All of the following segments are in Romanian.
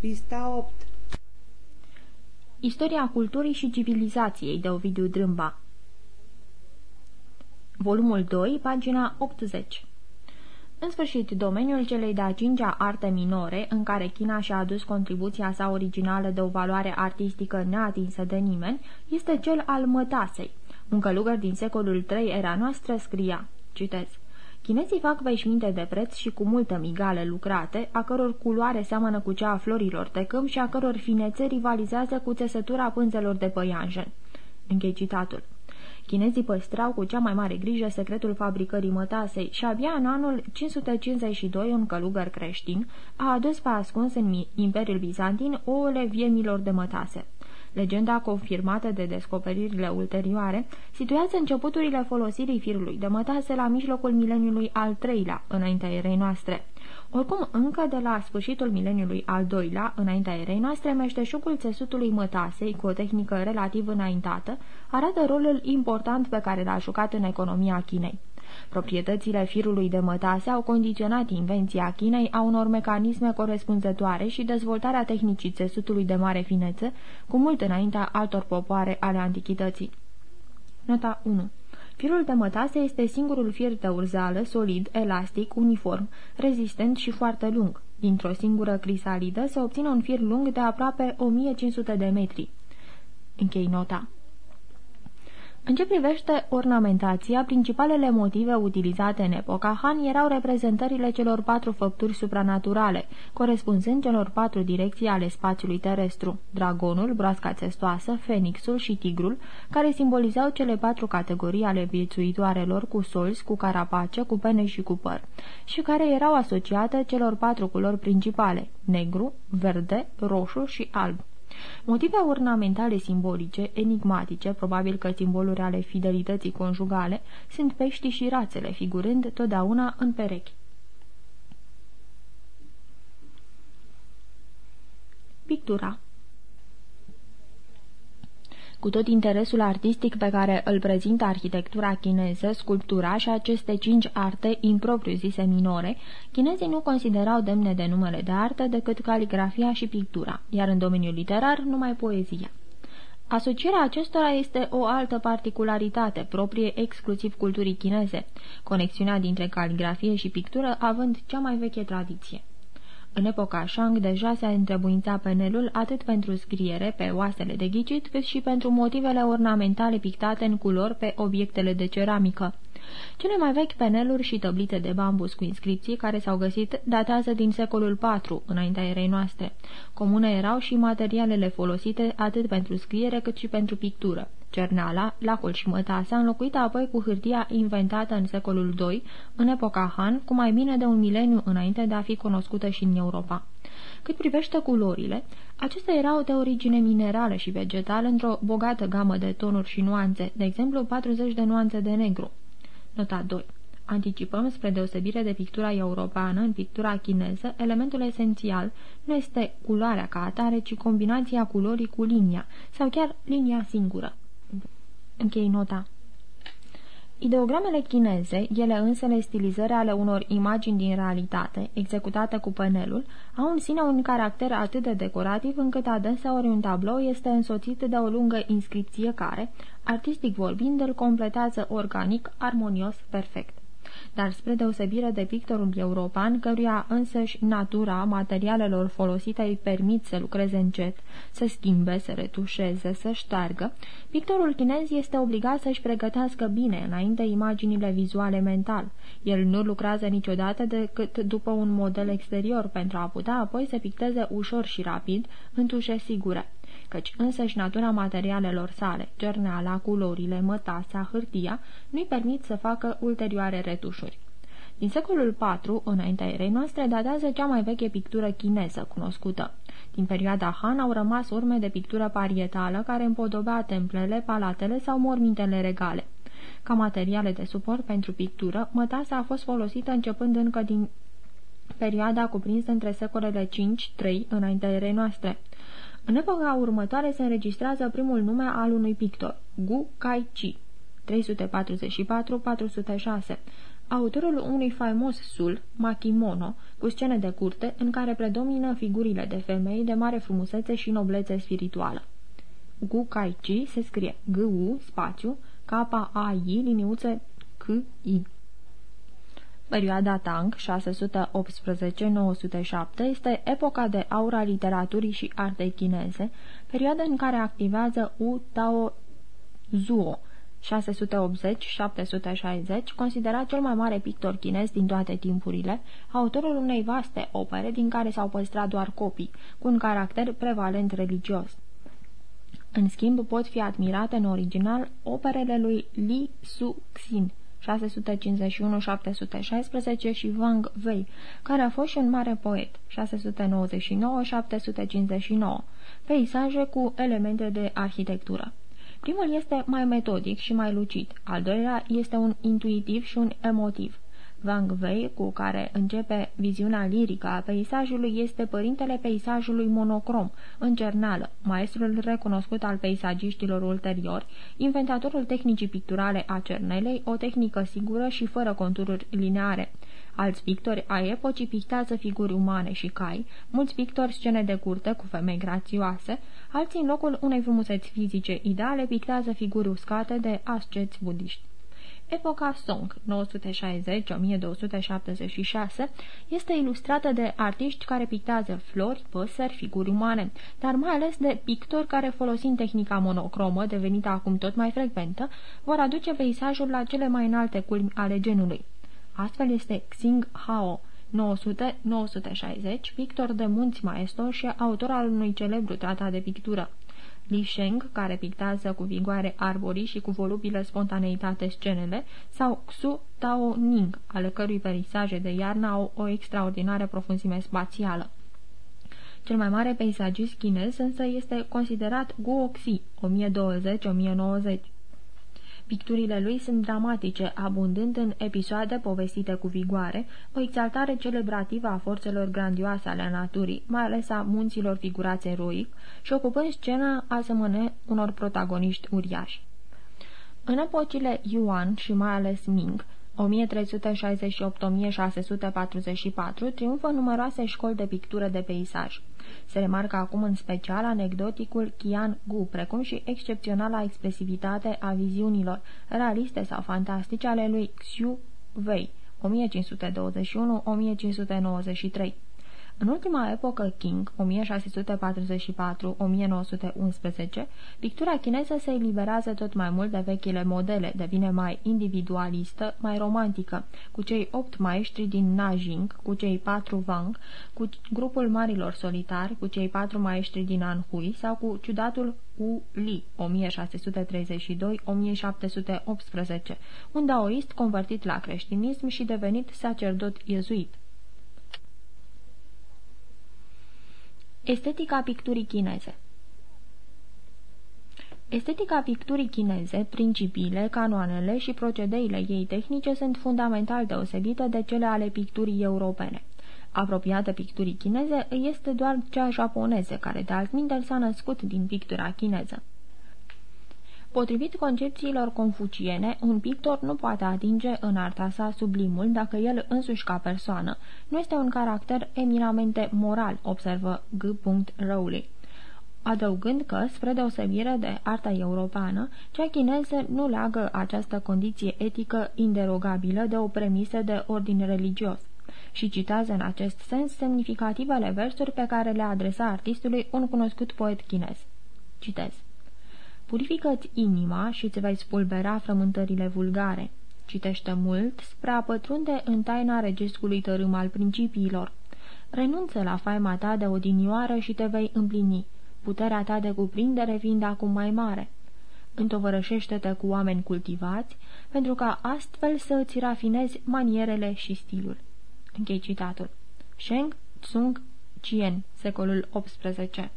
Pista 8 Istoria culturii și civilizației de Ovidiu Drâmba. Volumul 2, pagina 80 În sfârșit, domeniul celei de-a cincea arte minore, în care China și-a adus contribuția sa originală de o valoare artistică neatinsă de nimeni, este cel al mătasei. Un călugăr din secolul III era noastră scria, citez, Chinezii fac veșminte de preț și cu multă migale lucrate, a căror culoare seamănă cu cea a florilor de câmp și a căror finețe rivalizează cu țesătura pânzelor de păianjen. Închei citatul. Chinezii păstrau cu cea mai mare grijă secretul fabricării mătasei și abia în anul 552 un călugăr creștin a adus pe ascuns în Imperiul Bizantin ouăle viemilor de mătase. Legenda confirmată de descoperirile ulterioare situează începuturile folosirii firului de mătase la mijlocul mileniului al treilea, înaintea erei noastre. Oricum, încă de la sfârșitul mileniului al doilea, înaintea erei noastre, meșteșugul țesutului mătasei, cu o tehnică relativ înaintată, arată rolul important pe care l-a jucat în economia Chinei. Proprietățile firului de mătase au condiționat invenția Chinei a unor mecanisme corespunzătoare și dezvoltarea tehnicii țesutului de mare finețe, cu mult înaintea altor popoare ale antichității. Nota 1 Firul de mătase este singurul fir de urzală, solid, elastic, uniform, rezistent și foarte lung. Dintr-o singură crisalidă se obține un fir lung de aproape 1500 de metri. Închei nota. În ce privește ornamentația, principalele motive utilizate în epoca Han erau reprezentările celor patru făpturi supranaturale, corespunzând celor patru direcții ale spațiului terestru, dragonul, broasca țestoasă, fenixul și tigrul, care simbolizau cele patru categorii ale viețuitoarelor cu solzi, cu carapace, cu pene și cu păr, și care erau asociate celor patru culori principale, negru, verde, roșu și alb. Motive ornamentale simbolice, enigmatice, probabil că simboluri ale fidelității conjugale, sunt peștii și rațele, figurând totdeauna în perechi. Pictura cu tot interesul artistic pe care îl prezintă arhitectura chineză, sculptura și aceste cinci arte impropriu zise minore, chinezii nu considerau demne de numele de artă decât caligrafia și pictura, iar în domeniul literar numai poezia. Asocierea acestora este o altă particularitate, proprie exclusiv culturii chineze, conexiunea dintre caligrafie și pictură având cea mai veche tradiție. În epoca Shang deja se întrebuința penelul atât pentru scriere pe oasele de ghicit, cât și pentru motivele ornamentale pictate în culori pe obiectele de ceramică. Cele mai vechi peneluri și tăblite de bambus cu inscripții care s-au găsit datează din secolul IV, înaintea erei noastre. Comune erau și materialele folosite atât pentru scriere cât și pentru pictură. Cerneala, lacul și mătasa, înlocuită apoi cu hârtia inventată în secolul II, în epoca Han, cu mai bine de un mileniu înainte de a fi cunoscută și în Europa. Cât privește culorile, acestea erau de origine minerală și vegetală într-o bogată gamă de tonuri și nuanțe, de exemplu 40 de nuanțe de negru. Nota 2 Anticipăm, spre deosebire de pictura europeană, în pictura chineză, elementul esențial nu este culoarea ca atare, ci combinația culorii cu linia, sau chiar linia singură. Închei nota. Ideogramele chineze, ele însele stilizări ale unor imagini din realitate, executate cu penelul, au în sine un caracter atât de decorativ încât adeseori un tablou este însoțit de o lungă inscripție care, artistic vorbind, îl completează organic, armonios, perfect dar spre deosebire de pictorul european, căruia însăși natura materialelor folosite îi permit să lucreze încet, să schimbe, să retușeze, să șteargă, pictorul chinez este obligat să-și pregătească bine înainte imaginile vizuale mental. El nu lucrează niciodată decât după un model exterior pentru a putea apoi să picteze ușor și rapid, în tușe sigure căci însăși natura materialelor sale, cerneala, culorile, mătasa, hârtia, nu-i permit să facă ulterioare retușuri. Din secolul IV, înaintea erei noastre, datează cea mai veche pictură chineză cunoscută. Din perioada Han au rămas urme de pictură parietală care împodobea templele, palatele sau mormintele regale. Ca materiale de suport pentru pictură, mătasa a fost folosită începând încă din perioada cuprinsă între secolele 5-3 înaintea erei noastre. În epoca următoare se înregistrează primul nume al unui pictor, Gu Kai Chi, 344-406, autorul unui faimos sul, Makimono, cu scene de curte, în care predomină figurile de femei de mare frumusețe și noblețe spirituală. Gu Kai Chi se scrie G-U, spațiu, K-A-I, liniuță K-I. Perioada Tang, 618-907, este epoca de aur a literaturii și artei chineze, perioada în care activează U Tao Zuo, 680-760, considerat cel mai mare pictor chinez din toate timpurile, autorul unei vaste opere din care s-au păstrat doar copii, cu un caracter prevalent religios. În schimb, pot fi admirate în original operele lui Li Su-xin, 651-716 și Wang Wei, care a fost și un mare poet, 699-759, peisaje cu elemente de arhitectură. Primul este mai metodic și mai lucid, al doilea este un intuitiv și un emotiv. Wang Wei, cu care începe viziunea lirică a peisajului, este părintele peisajului monocrom, în cernală, maestrul recunoscut al peisagiștilor ulteriori, inventatorul tehnicii picturale a cernelei, o tehnică sigură și fără contururi lineare. Alți pictori ai epocii pictează figuri umane și cai, mulți pictori scene de curte cu femei grațioase, alții în locul unei frumuseți fizice ideale pictează figuri uscate de asceți budiști. Epoca Song, 960-1276, este ilustrată de artiști care pictează flori, păsări, figuri umane, dar mai ales de pictori care, folosind tehnica monocromă, devenită acum tot mai frecventă, vor aduce peisajul la cele mai înalte culmi ale genului. Astfel este Xing Hao, 900-960, pictor de munți maestro și autor al unui celebru tratat de pictură. Li Sheng, care pictează cu vigoare arborii și cu volubilă spontaneitate scenele, sau Xu Tao Ning, ale cărui perisaje de iarnă au o extraordinară profunzime spațială. Cel mai mare peisagist chinez însă este considerat Guo Xi, 1020-1090. Picturile lui sunt dramatice, abundând în episoade povestite cu vigoare, o exaltare celebrativă a forțelor grandioase ale naturii, mai ales a munților figurați eroic, și ocupând scena asemănă unor protagoniști uriași. În epocile Yuan și mai ales Ming, 1368-1644 triumfă numeroase școli de pictură de peisaj. Se remarcă acum în special anecdoticul Qian Gu, precum și excepționala expresivitate a viziunilor realiste sau fantastice ale lui Xiu Wei, 1521-1593. În ultima epocă King, 1644-1911, pictura chineză se eliberează tot mai mult de vechile modele, devine mai individualistă, mai romantică, cu cei opt maestri din Nanjing, cu cei patru Wang, cu grupul marilor solitari, cu cei patru maestri din Anhui sau cu ciudatul Wu Li, 1632-1718, un daoist convertit la creștinism și devenit sacerdot iezuit. Estetica picturii chineze Estetica picturii chineze, principiile, canoanele și procedeile ei tehnice sunt fundamental deosebite de cele ale picturii europene. Apropiată picturii chineze este doar cea japoneză, care de altminteri s-a născut din pictura chineză. Potrivit concepțiilor confuciene, un pictor nu poate atinge în arta sa sublimul dacă el însuși ca persoană nu este un caracter eminamente moral, observă G. Rowley adăugând că, spre deosebire de arta europeană, cea chineză nu leagă această condiție etică inderogabilă de o premisă de ordin religios și citează în acest sens semnificativele versuri pe care le adresa artistului un cunoscut poet chinez. Citez. Purifică-ți inima și îți vei spulbera frământările vulgare. Citește mult spre a pătrunde în taina regiscului tărâm al principiilor. Renunță la faima ta de odinioară și te vei împlini, puterea ta de cuprindere fiind acum mai mare. Întovărășește-te cu oameni cultivați, pentru ca astfel să îți rafinezi manierele și stilul. Închei citatul. Sheng Tsung Chien, secolul XVIII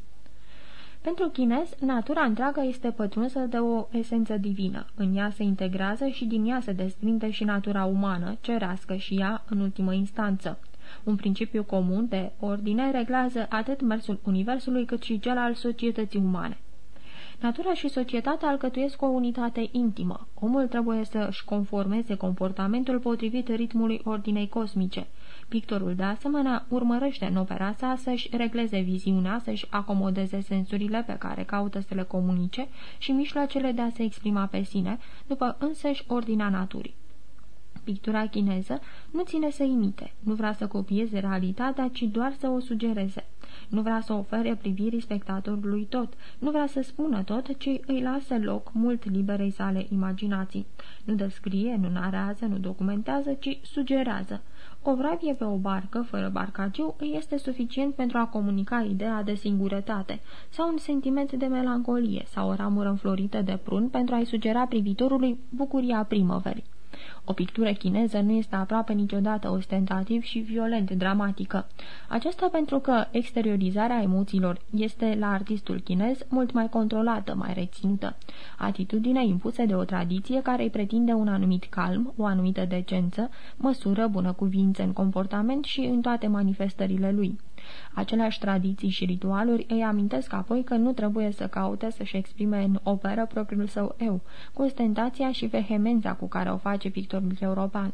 pentru chinez, natura întreagă este pătrunsă de o esență divină. În ea se integrează și din ea se desprinde și natura umană, cerească și ea în ultimă instanță. Un principiu comun de ordine reglează atât mersul universului cât și cel al societății umane. Natura și societatea alcătuiesc o unitate intimă. Omul trebuie să își conformeze comportamentul potrivit ritmului ordinei cosmice. Pictorul, de asemenea, urmărește în opera sa să-și regleze viziunea, să-și acomodeze sensurile pe care caută să le comunice și mijloacele de a se exprima pe sine, după însăși ordinea naturii. Pictura chineză nu ține să imite, nu vrea să copieze realitatea, ci doar să o sugereze. Nu vrea să ofere privirii spectatorului tot, nu vrea să spună tot, ci îi lasă loc mult liberei sale imaginații. Nu descrie, nu narează, nu documentează, ci sugerează. O vrabie pe o barcă, fără barcagiu, îi este suficient pentru a comunica ideea de singurătate, sau un sentiment de melancolie, sau o ramură înflorită de prun pentru a-i sugera privitorului bucuria primăverii. O pictură chineză nu este aproape niciodată ostentativ și violent dramatică. Aceasta pentru că exteriorizarea emoțiilor este la artistul chinez mult mai controlată, mai reținută. Atitudinea impusă de o tradiție care îi pretinde un anumit calm, o anumită decență, măsură, bună cuvință în comportament și în toate manifestările lui. Aceleași tradiții și ritualuri îi amintesc apoi că nu trebuie să caute să-și exprime în operă propriul său eu, cu ostentația și vehemența cu care o face pictorul european.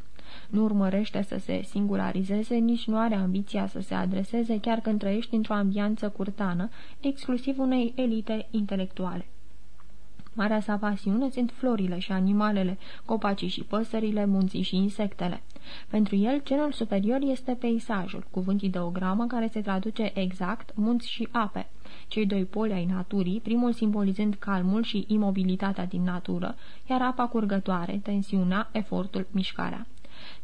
Nu urmărește să se singularizeze, nici nu are ambiția să se adreseze chiar când trăiești într-o ambianță curtană, exclusiv unei elite intelectuale. Marea sa pasiune sunt florile și animalele, copacii și păsările, munții și insectele. Pentru el, genul superior este peisajul, cuvânt ideogramă care se traduce exact munți și ape. Cei doi poli ai naturii, primul simbolizând calmul și imobilitatea din natură, iar apa curgătoare, tensiunea, efortul, mișcarea.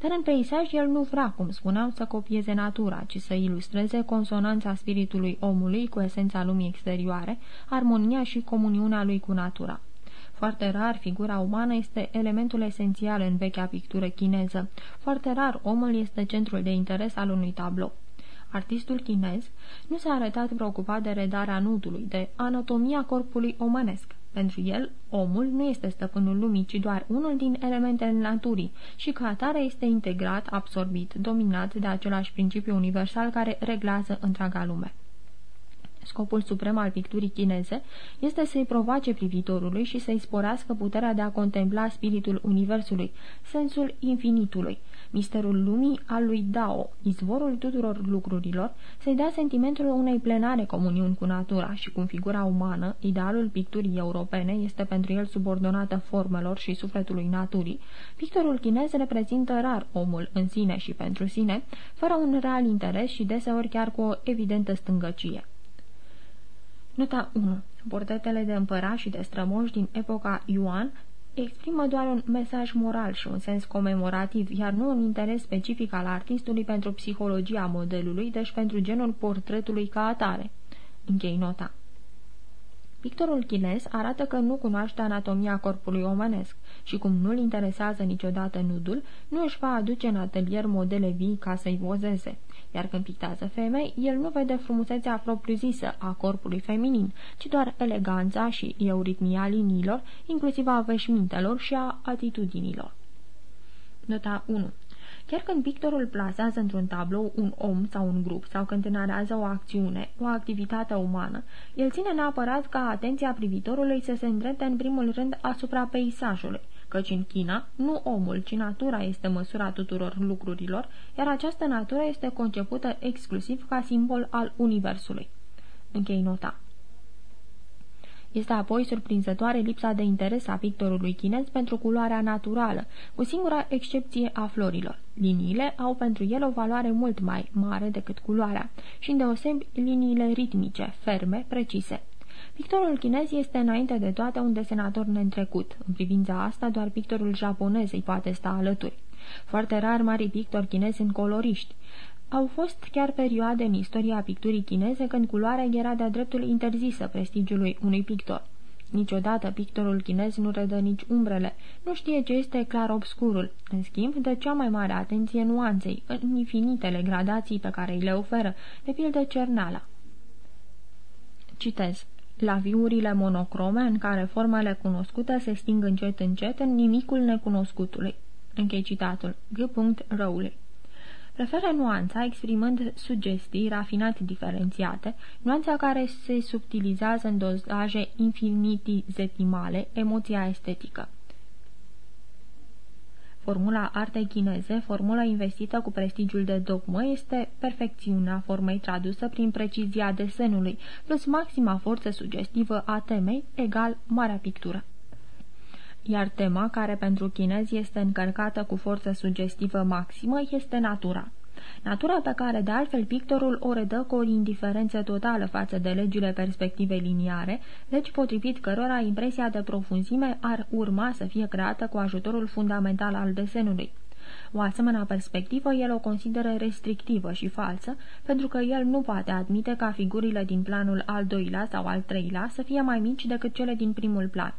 Dar în peisaj el nu vrea, cum spuneam, să copieze natura, ci să ilustreze consonanța spiritului omului cu esența lumii exterioare, armonia și comuniunea lui cu natura. Foarte rar, figura umană este elementul esențial în vechea pictură chineză. Foarte rar, omul este centrul de interes al unui tablou. Artistul chinez nu s-a arătat preocupat de redarea nudului, de anatomia corpului omenesc. Pentru el, omul nu este stăpânul lumii, ci doar unul din elementele naturii și ca atare este integrat, absorbit, dominat de același principiu universal care reglează întreaga lume. Scopul suprem al picturii chineze este să-i provoace privitorului și să-i sporească puterea de a contempla spiritul universului, sensul infinitului, misterul lumii al lui Dao, izvorul tuturor lucrurilor, să-i dea sentimentul unei plenare comuniuni cu natura și cu figura umană, idealul picturii europene este pentru el subordonată formelor și sufletului naturii, pictorul chinez reprezintă rar omul în sine și pentru sine, fără un real interes și deseori chiar cu o evidentă stângăcie. Nota 1. Portretele de împărați și de strămoși din epoca Yuan exprimă doar un mesaj moral și un sens comemorativ, iar nu un interes specific al artistului pentru psihologia modelului, deci pentru genul portretului ca atare. Închei nota. Pictorul chinez arată că nu cunoaște anatomia corpului omenesc și cum nu-l interesează niciodată nudul, nu își va aduce în atelier modele vii ca să-i vozeze iar când pictează femei, el nu vede frumusețea propriu-zisă a corpului feminin, ci doar eleganța și euritmia liniilor, inclusiv a veșmintelor și a atitudinilor. Nota 1 Chiar când pictorul plasează într-un tablou un om sau un grup sau când narează o acțiune, o activitate umană, el ține neapărat ca atenția privitorului să se îndrepte în primul rând asupra peisajului, căci în China nu omul, ci natura este măsura tuturor lucrurilor, iar această natură este concepută exclusiv ca simbol al Universului. Închei nota. Este apoi surprinzătoare lipsa de interes a pictorului chinez pentru culoarea naturală, cu singura excepție a florilor. Liniile au pentru el o valoare mult mai mare decât culoarea și îndeosebi liniile ritmice, ferme, precise. Pictorul chinez este înainte de toate un desenator neîntrecut. În privința asta, doar pictorul japonez îi poate sta alături. Foarte rar mari pictori chinezi sunt coloriști. Au fost chiar perioade în istoria picturii chineze când culoarea era de-a dreptul interzisă prestigiului unui pictor. Niciodată pictorul chinez nu redă nici umbrele, nu știe ce este clar obscurul. În schimb, dă cea mai mare atenție nuanței, în infinitele gradații pe care îi le oferă, de pildă cernala. Citez la viurile monocrome în care formele cunoscute se sting încet încet în nimicul necunoscutului. Închei citatul. G. Rowley Preferă nuanța, exprimând sugestii rafinat diferențiate, nuanța care se subtilizează în dozaje infinitizetimale, emoția estetică. Formula artei chineze, formula investită cu prestigiul de dogmă, este perfecțiunea formei tradusă prin precizia desenului, plus maxima forță sugestivă a temei, egal marea pictură. Iar tema, care pentru chinezi este încărcată cu forță sugestivă maximă, este natura. Natura pe care de altfel pictorul o redă cu o indiferență totală față de legile perspectivei liniare, legi potrivit cărora impresia de profunzime ar urma să fie creată cu ajutorul fundamental al desenului. O asemenea perspectivă el o consideră restrictivă și falsă, pentru că el nu poate admite ca figurile din planul al doilea sau al treilea să fie mai mici decât cele din primul plan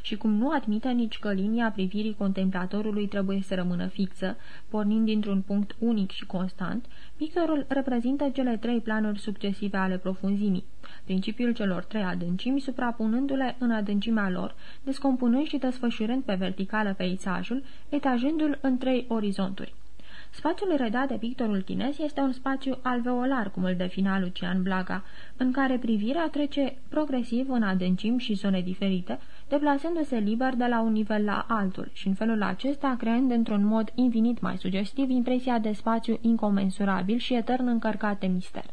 și cum nu admite nici că linia privirii contemplatorului trebuie să rămână fixă, pornind dintr-un punct unic și constant, pictorul reprezintă cele trei planuri succesive ale profunzimii, principiul celor trei adâncimi suprapunându-le în adâncimea lor, descompunând și desfășurând pe verticală peisajul, etajându-l în trei orizonturi. Spațiul redat de pictorul chinez este un spațiu alveolar, cum îl defina Lucian Blaga, în care privirea trece progresiv în adâncim și zone diferite, deplasându-se liber de la un nivel la altul și în felul acesta creând într-un mod infinit mai sugestiv impresia de spațiu incomensurabil și etern încărcat de mister.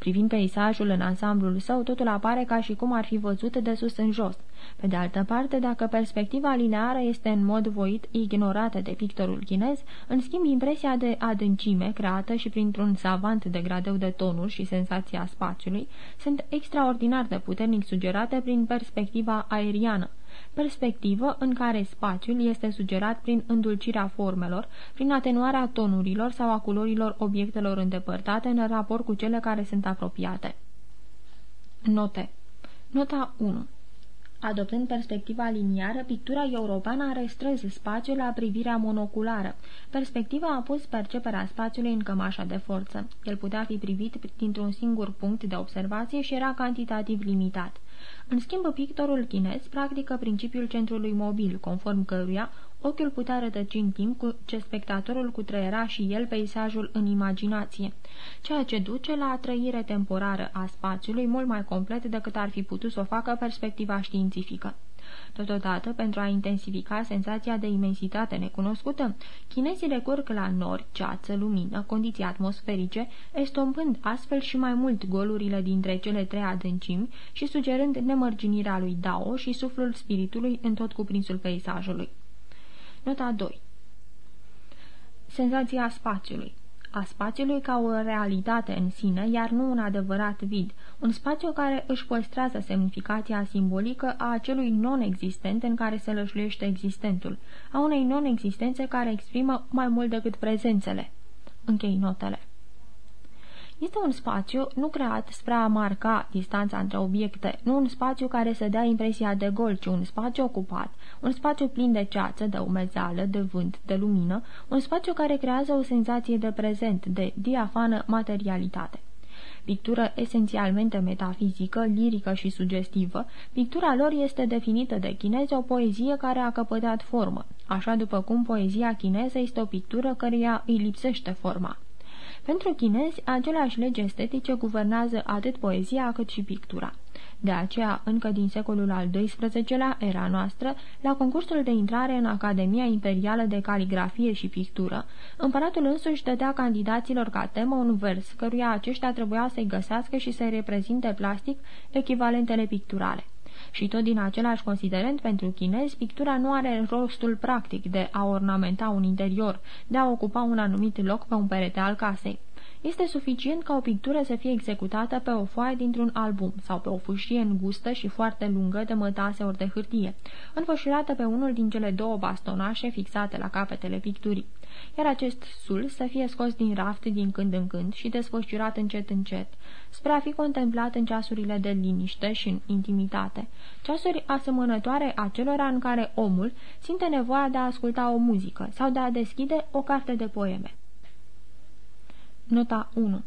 Privind peisajul în ansamblul său, totul apare ca și cum ar fi văzut de sus în jos. Pe de altă parte, dacă perspectiva lineară este în mod voit ignorată de pictorul chinez, în schimb impresia de adâncime, creată și printr-un savant de gradeu de tonuri și senzația spațiului, sunt extraordinar de puternic sugerate prin perspectiva aeriană, perspectivă în care spațiul este sugerat prin îndulcirea formelor, prin atenuarea tonurilor sau a culorilor obiectelor îndepărtate în raport cu cele care sunt apropiate. Note Nota 1 Adoptând perspectiva liniară, pictura europeană are strâns spațiul la privirea monoculară. Perspectiva a pus perceperea spațiului în cămașa de forță. El putea fi privit dintr-un singur punct de observație și era cantitativ limitat. În schimb, pictorul chinez practică principiul centrului mobil, conform căruia ochiul putea rătăci în timp cu ce spectatorul cutreiera și el peisajul în imaginație, ceea ce duce la trăire temporară a spațiului mult mai complet decât ar fi putut să o facă perspectiva științifică. Totodată, pentru a intensifica senzația de imensitate necunoscută, chinezii recurg la nori, ceață, lumină, condiții atmosferice, estompând astfel și mai mult golurile dintre cele trei adâncimi și sugerând nemărginirea lui Dao și suflul spiritului în tot cuprinsul peisajului. Nota 2 Senzația spațiului a spațiului ca o realitate în sine, iar nu un adevărat vid, un spațiu care își păstrează semnificația simbolică a acelui non-existent în care se lășluiește existentul, a unei non-existențe care exprimă mai mult decât prezențele. Închei notele. Este un spațiu nu creat spre a marca distanța între obiecte, nu un spațiu care să dea impresia de gol, ci un spațiu ocupat, un spațiu plin de ceață, de umezeală, de vânt, de lumină, un spațiu care creează o senzație de prezent, de diafană materialitate. Pictură esențialmente metafizică, lirică și sugestivă, pictura lor este definită de chinezi o poezie care a căpătat formă, așa după cum poezia chineză este o pictură căreia îi lipsește forma. Pentru chinezi, aceleași legi estetice guvernează atât poezia cât și pictura. De aceea, încă din secolul al XII-lea, era noastră, la concursul de intrare în Academia Imperială de Caligrafie și Pictură, împăratul însuși dădea candidaților ca temă un vers, căruia aceștia trebuia să-i găsească și să-i reprezinte plastic echivalentele picturale. Și tot din același considerent pentru chinezi, pictura nu are rostul practic de a ornamenta un interior, de a ocupa un anumit loc pe un perete al casei. Este suficient ca o pictură să fie executată pe o foaie dintr-un album sau pe o fâșie îngustă și foarte lungă de mătase ori de hârtie, înfășurată pe unul din cele două bastonașe fixate la capetele picturii, iar acest sul să fie scos din raft din când în când și desfășurat încet încet, spre a fi contemplat în ceasurile de liniște și în intimitate, ceasuri asemănătoare acelora în care omul simte nevoia de a asculta o muzică sau de a deschide o carte de poeme. Nota 1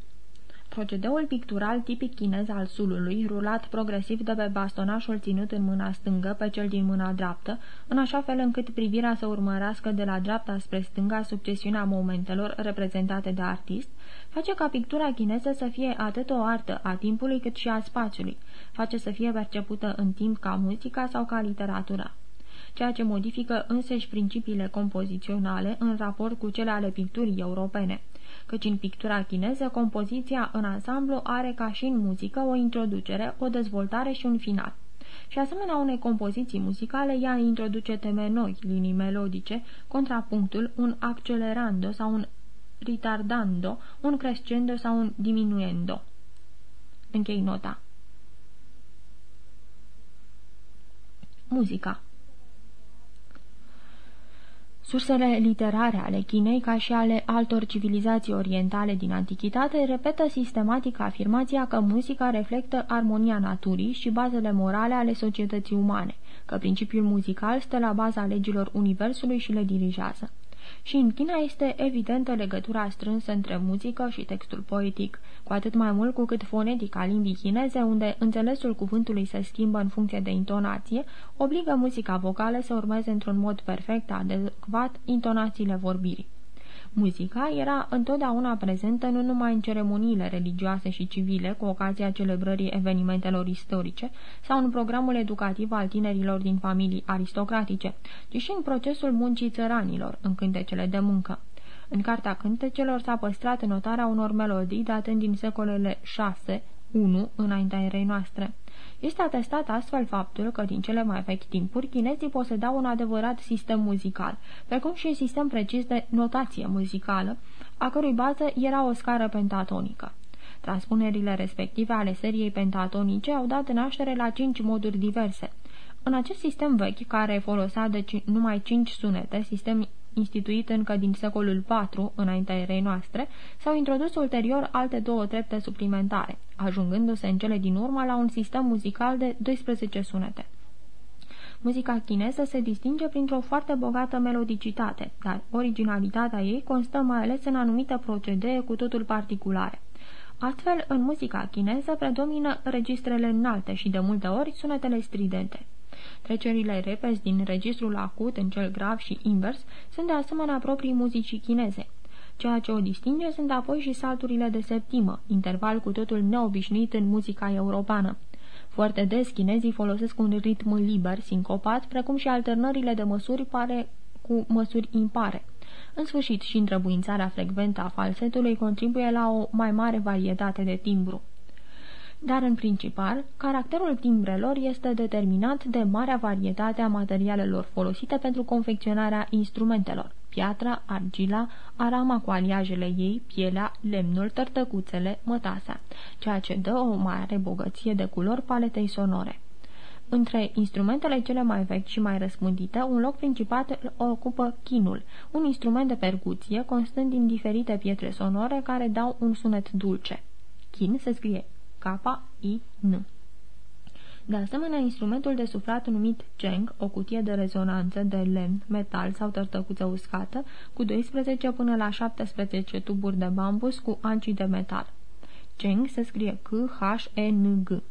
Procedeul pictural tipic chinez al sulului, rulat progresiv de pe bastonașul ținut în mâna stângă pe cel din mâna dreaptă, în așa fel încât privirea să urmărească de la dreapta spre stânga succesiunea momentelor reprezentate de artist, face ca pictura chineză să fie atât o artă a timpului cât și a spațiului, face să fie percepută în timp ca muzica sau ca literatura ceea ce modifică însăși principiile compoziționale în raport cu cele ale picturii europene căci în pictura chineză compoziția în ansamblu are ca și în muzică o introducere, o dezvoltare și un final. Și asemenea unei compoziții muzicale, ea introduce teme noi, linii melodice, contrapunctul, un accelerando sau un ritardando, un crescendo sau un diminuendo. Închei nota. Muzica Sursele literare ale Chinei, ca și ale altor civilizații orientale din antichitate, repetă sistematic afirmația că muzica reflectă armonia naturii și bazele morale ale societății umane, că principiul muzical stă la baza legilor universului și le dirigează. Și în China este evidentă legătura strânsă între muzică și textul poetic, cu atât mai mult cu cât fonetica limbii chineze, unde înțelesul cuvântului se schimbă în funcție de intonație, obligă muzica vocală să urmeze într-un mod perfect adecvat intonațiile vorbirii. Muzica era întotdeauna prezentă nu numai în ceremoniile religioase și civile cu ocazia celebrării evenimentelor istorice sau în programul educativ al tinerilor din familii aristocratice, ci și în procesul muncii țăranilor, în cântecele de muncă. În Cartea Cântecelor s-a păstrat notarea unor melodii datând din secolele 6, 1 înaintea erei noastre. Este atestat astfel faptul că din cele mai vechi timpuri chinezii posedau un adevărat sistem muzical, precum și un sistem precis de notație muzicală, a cărui bază era o scară pentatonică. Transpunerile respective ale seriei pentatonice au dat naștere la cinci moduri diverse. În acest sistem vechi, care folosea de numai cinci sunete, sistem instituit încă din secolul IV înaintea erei noastre, s-au introdus ulterior alte două trepte suplimentare, ajungându-se în cele din urmă la un sistem muzical de 12 sunete. Muzica chineză se distinge printr-o foarte bogată melodicitate, dar originalitatea ei constă mai ales în anumite procedee cu totul particulare. Astfel, în muzica chineză predomină registrele înalte și de multe ori sunetele stridente. Trecerile repezi din registrul acut în cel grav și invers sunt de asemenea proprii muzicii chineze. Ceea ce o distinge sunt apoi și salturile de septimă, interval cu totul neobișnuit în muzica europeană. Foarte des chinezii folosesc un ritm liber, sincopat, precum și alternările de măsuri pare cu măsuri impare. În sfârșit, și întrebuințarea frecventă a falsetului contribuie la o mai mare varietate de timbru dar în principal, caracterul timbrelor este determinat de marea varietate a materialelor folosite pentru confecționarea instrumentelor, piatra, argila, arama cu aliajele ei, pielea, lemnul, tărtăcuțele, mătasa, ceea ce dă o mare bogăție de culori paletei sonore. Între instrumentele cele mai vechi și mai răspândite, un loc principal ocupă chinul, un instrument de percuție constând din diferite pietre sonore care dau un sunet dulce. Chin se scrie K-I-N. De asemenea, instrumentul de suflat numit Cheng, o cutie de rezonanță de lemn, metal sau tărtăcuță uscată, cu 12 până la 17 tuburi de bambus cu ancii de metal. Cheng se scrie C-H-E-N-G.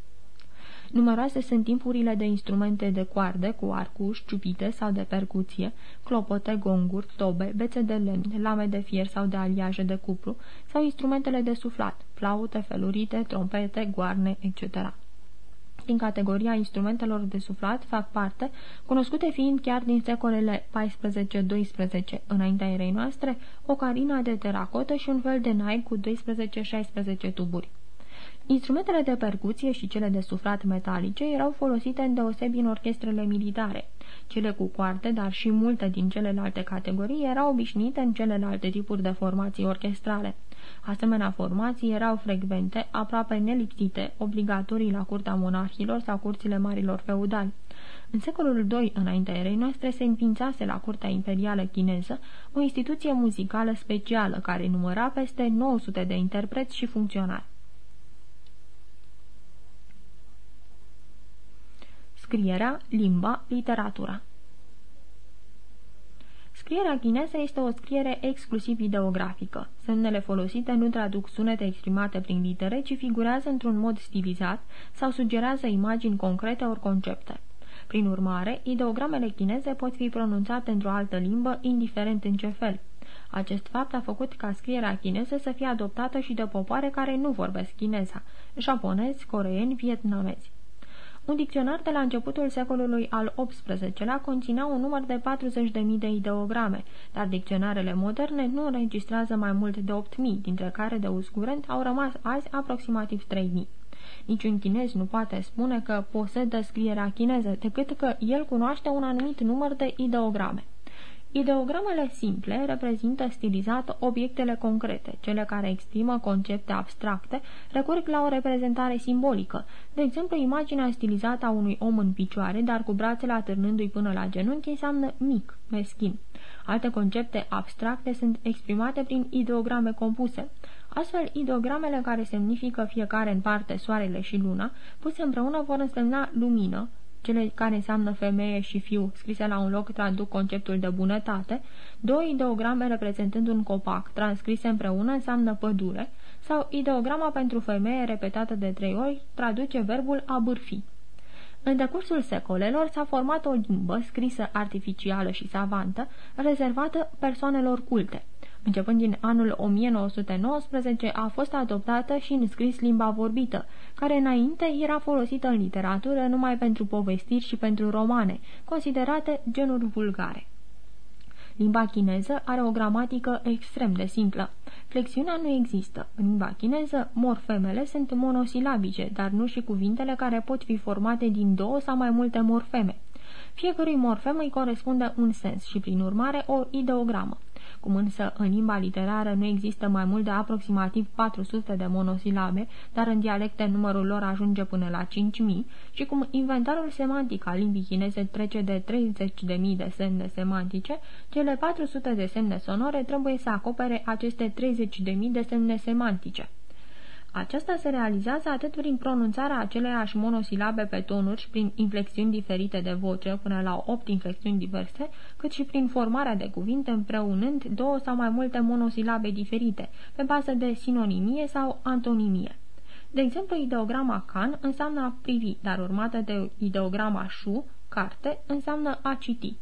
Numeroase sunt timpurile de instrumente de coarde cu arcuși, ciupite sau de percuție, clopote, gonguri, tobe, bețe de lemn, lame de fier sau de aliaje de cupru sau instrumentele de suflat, flaute, felurite, trompete, goarne, etc. Din categoria instrumentelor de suflat fac parte, cunoscute fiind chiar din secolele 14-12 înaintea erei noastre, o carina de teracotă și un fel de nai cu 12-16 tuburi. Instrumentele de percuție și cele de suflat metalice erau folosite în deosebi în orchestrele militare. Cele cu coarte, dar și multe din celelalte categorii, erau obișnuite în celelalte tipuri de formații orchestrale. Asemenea formații erau frecvente, aproape nelipsite, obligatorii la curtea monarhilor sau curțile marilor feudali. În secolul II înaintea erei noastre se înființase la curtea imperială chineză o instituție muzicală specială care număra peste 900 de interpreți și funcționari. Scrierea, limba, literatura. Scrierea chineză este o scriere exclusiv ideografică. Semnele folosite nu traduc sunete exprimate prin litere, ci figurează într-un mod stilizat sau sugerează imagini concrete ori concepte. Prin urmare, ideogramele chineze pot fi pronunțate într-o altă limbă, indiferent în ce fel. Acest fapt a făcut ca scrierea chineză să fie adoptată și de popoare care nu vorbesc chineza, japonezi, coreeni, vietnamezi. Un dicționar de la începutul secolului al XVIII-lea conținea un număr de 40.000 de ideograme, dar dicționarele moderne nu înregistrează mai mult de 8.000, dintre care de uz curent au rămas azi aproximativ 3.000. Niciun chinez nu poate spune că posedă scrierea chineză, decât că el cunoaște un anumit număr de ideograme. Ideogramele simple reprezintă stilizat obiectele concrete, cele care exprimă concepte abstracte, recurg la o reprezentare simbolică, de exemplu imaginea stilizată a unui om în picioare, dar cu brațele atârnându-i până la genunchi, înseamnă mic, meschin. Alte concepte abstracte sunt exprimate prin ideograme compuse. Astfel, ideogramele care semnifică fiecare în parte soarele și luna, puse împreună vor însemna lumină, cele care înseamnă femeie și fiu, scrise la un loc, traduc conceptul de bunătate, două ideograme reprezentând un copac, transcrise împreună, înseamnă pădure, sau ideograma pentru femeie repetată de trei ori traduce verbul a bârfi. În decursul secolelor s-a format o limbă scrisă artificială și savantă, rezervată persoanelor culte. Începând din anul 1919 a fost adoptată și înscris limba vorbită, care înainte era folosită în literatură numai pentru povestiri și pentru romane, considerate genuri vulgare. Limba chineză are o gramatică extrem de simplă. Flexiunea nu există. În limba chineză, morfemele sunt monosilabice, dar nu și cuvintele care pot fi formate din două sau mai multe morfeme. Fiecărui morfem îi corespunde un sens și, prin urmare, o ideogramă. Cum însă în limba literară nu există mai mult de aproximativ 400 de monosilabe, dar în dialecte numărul lor ajunge până la 5000, și cum inventarul semantic al limbii chineze trece de 30.000 de semne semantice, cele 400 de semne sonore trebuie să acopere aceste 30.000 de semne semantice. Aceasta se realizează atât prin pronunțarea aceleiași monosilabe pe tonuri și prin inflexiuni diferite de voce, până la opt inflexiuni diverse, cât și prin formarea de cuvinte împreunând două sau mai multe monosilabe diferite, pe bază de sinonimie sau antonimie. De exemplu, ideograma can înseamnă a privi, dar urmată de ideograma șu, carte, înseamnă a citi.